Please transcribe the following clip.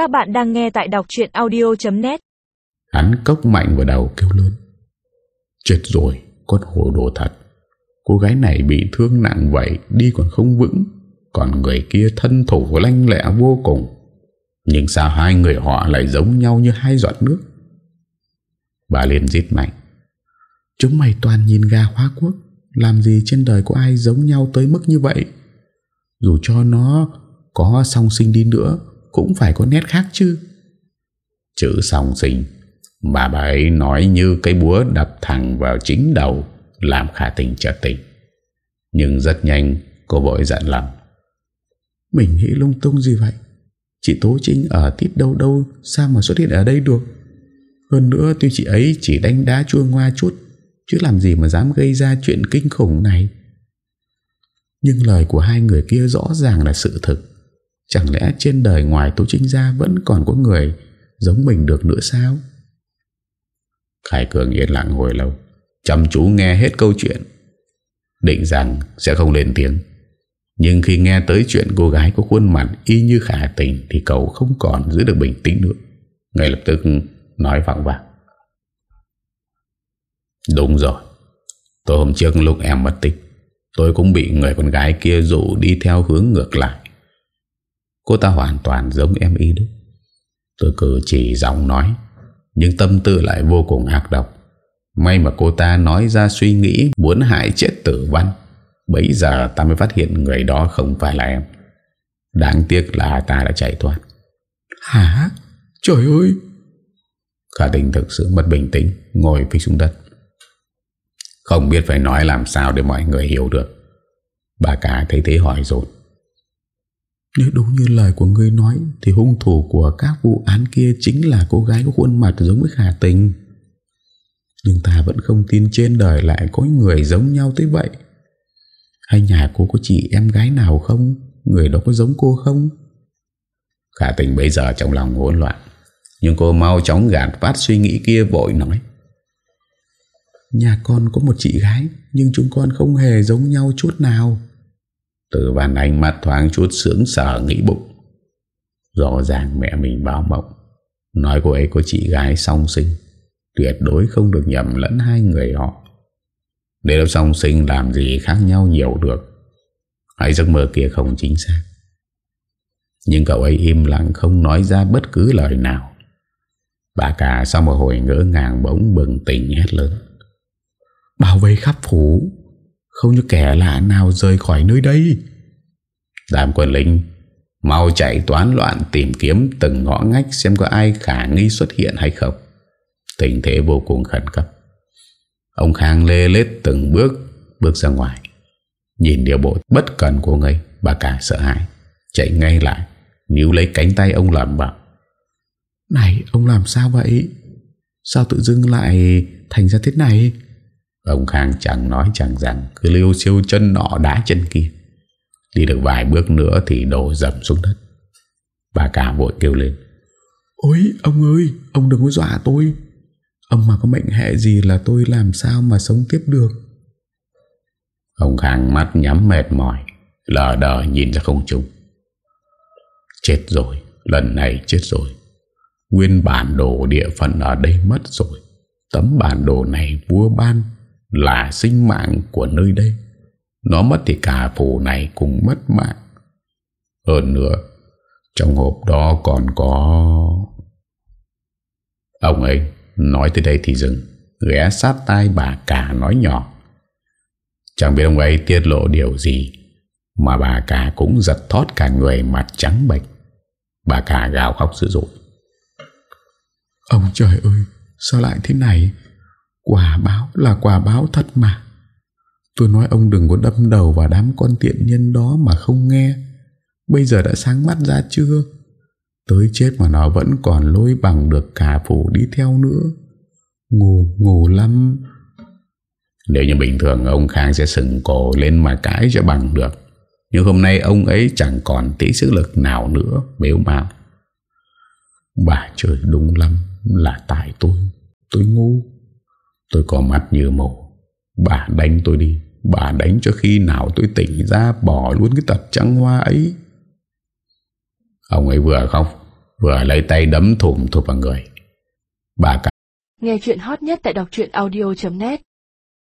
Các bạn đang nghe tại đọc chuyện audio.net Hắn cốc mạnh vào đầu kêu lớn. Chết rồi, Con hồ đồ thật. Cô gái này bị thương nặng vậy, Đi còn không vững. Còn người kia thân thủ lanh lẹ vô cùng. Nhưng sao hai người họ lại giống nhau như hai giọt nước? Bà liền giết mạnh. Chúng mày toàn nhìn gà hóa quốc. Làm gì trên đời có ai giống nhau tới mức như vậy? Dù cho nó có song sinh đi nữa cũng phải có nét khác chứ. Chữ song sinh Bà bà ấy nói như cái búa đập thẳng vào chính đầu, Làm khả tình chợt tình Nhưng rất nhanh, cô vội dặn lầm. Mình nghĩ lung tung gì vậy? Chị Tố Trinh ở tít đâu đâu, Sao mà xuất hiện ở đây được? Hơn nữa, tuy chị ấy chỉ đánh đá chua ngoa chút, Chứ làm gì mà dám gây ra chuyện kinh khủng này. Nhưng lời của hai người kia rõ ràng là sự thực. Chẳng lẽ trên đời ngoài Tố Trinh ra Vẫn còn có người giống mình được nữa sao? Khải Cường yên lặng hồi lâu, Chăm chú nghe hết câu chuyện, Định rằng sẽ không lên tiếng. Nhưng khi nghe tới chuyện cô gái có khuôn mặt y như khả tình Thì cậu không còn giữ được bình tĩnh nữa. Ngay lập tức nói vọng vào. Đúng rồi, Tôi hôm trước lúc em mất tích, Tôi cũng bị người con gái kia dụ đi theo hướng ngược lại. Cô ta hoàn toàn giống em y đúng. Tôi cử chỉ giọng nói Nhưng tâm tư lại vô cùng ác độc. May mà cô ta nói ra suy nghĩ Muốn hại chết tử văn Bây giờ ta mới phát hiện người đó không phải là em. Đáng tiếc là ta đã chạy thoát. Hả? Trời ơi! Khả tình thực sự mất bình tĩnh Ngồi phía xuống đất. Không biết phải nói làm sao để mọi người hiểu được. Bà cả thấy thế hỏi rồi nếu đúng như lời của ngươi nói, Thì hung thủ của các vụ án kia Chính là cô gái có khuôn mặt giống với khả tình. Nhưng ta vẫn không tin trên đời lại có người giống nhau tới vậy. Hay nhà cô có chị em gái nào không? Người đó có giống cô không? Khả tình bây giờ trong lòng hỗn loạn, Nhưng cô mau chóng gạt phát suy nghĩ kia vội nói. Nhà con có một chị gái, Nhưng chúng con không hề giống nhau chút nào. Từ văn ánh mắt thoáng chút sướng sở nghĩ bụng. Rõ ràng mẹ mình báo mộng. Nói cô ấy có chị gái song sinh. Tuyệt đối không được nhầm lẫn hai người họ. Để đâu song sinh làm gì khác nhau nhiều được. Hay giấc mơ kia không chính xác. Nhưng cậu ấy im lặng không nói ra bất cứ lời nào. Bà cả sau một hồi ngỡ ngàng bỗng bừng tỉnh hét lớn. Bảo vệ khắp phủ. Không như kẻ lạ nào rời khỏi nơi đây Đàm quân lính Mau chạy toán loạn tìm kiếm từng ngõ ngách xem có ai khả nghi xuất hiện hay không. Tình thế vô cùng khẩn cấp. Ông Khang lê lết từng bước bước ra ngoài. Nhìn điều bộ bất cần của người, bà cả sợ hãi. Chạy ngay lại, níu lấy cánh tay ông làm bảo. Này, ông làm sao vậy? Sao tự dưng lại thành ra thế này? Ông Khang chẳng nói chẳng rằng Cứ liêu siêu chân nọ đá chân kia. Đi được vài bước nữa Thì đổ dầm xuống đất. Bà cả vội kêu lên Ôi ông ơi Ông đừng có dọa tôi. Ông mà có mệnh hệ gì là tôi làm sao mà sống tiếp được? Ông Khang mắt nhắm mệt mỏi Lờ đờ nhìn ra không trùng Chết rồi Lần này chết rồi. Nguyên bản đồ địa phận ở đây mất rồi. Tấm bản đồ này vua ban là sinh mạng của nơi đây. Nó mất thì cả phủ này cũng mất mạng. Hơn nữa, Trong hộp đó còn có Ông ấy Nói tới đây thì dừng, Ghé sát tai bà cả nói nhỏ. Chẳng biết ông ấy tiết lộ điều gì, Mà bà cả cũng giật thót cả người mặt trắng bệch. Bà cả gào khóc dữ dội. Ông trời ơi, Sao lại thế này? Quả báo là quả báo thật mà. Tôi nói ông đừng có đâm đầu vào đám con tiện nhân đó mà không nghe. Bây giờ đã sáng mắt ra chưa? Tới chết mà nó vẫn còn lôi bằng được cả phủ đi theo nữa. Ngủ ngủ lắm. Nếu như bình thường, ông Khang sẽ sừng cổ lên mà cãi cho bằng được. Nhưng hôm nay ông ấy chẳng còn tí sức lực nào nữa, Bếu bạo Bà trời đúng lắm, là tại tôi. Tôi ngu. Tôi có mắt như mồ Bà đánh tôi đi. Bà đánh cho khi nào tôi tỉnh ra, Bỏ luôn cái tật trắng hoa ấy. Ông ấy vừa khóc, Vừa lấy tay đấm thủng thụp vào người. Bà cả Nghe chuyện hot nhất tại đọc audio.net